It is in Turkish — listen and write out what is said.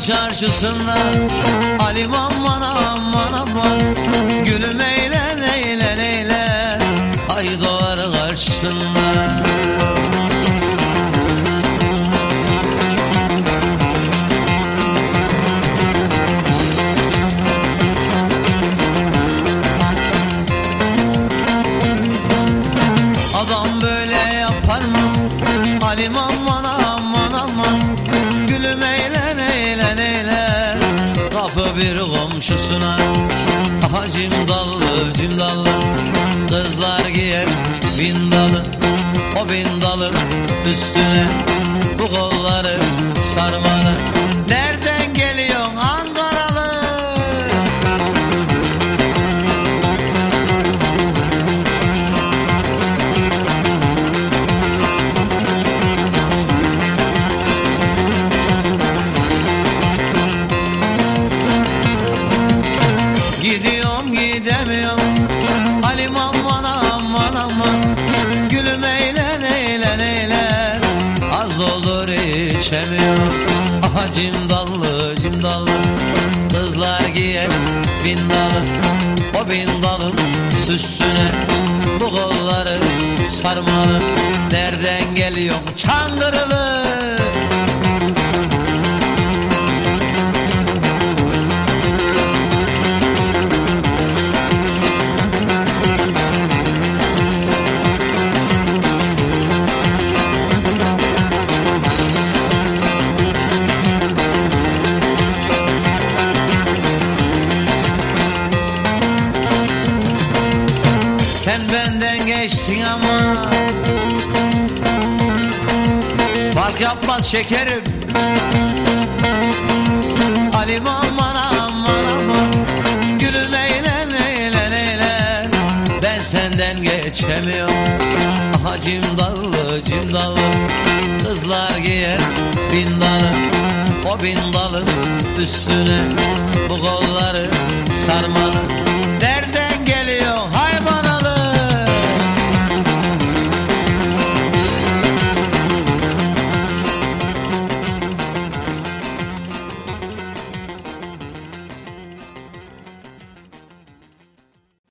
karşısında Alim aman aman aman Gülüm komşusuna. Aha cimdallı cimdallı Kızlar giyer bin dalı O bin dalı üstüne Bu kolları sarmalı olur içemiyorum Aha cimdallı cimdallı Kızlar giyer bin dalı O bin dalın üstüne Bu kolları sarmalı. Nereden geliyor? Çankırılı Sen benden geçtin ama Fark yapmaz şekerim. Halim aman aman aman. Gülüm eğlen eğlen eğlen. Ben senden geçemiyorum. Aha cimdallı cimdallı Kızlar giyer bin dalı. O bin dalı üstüne Bu kolları sarmalı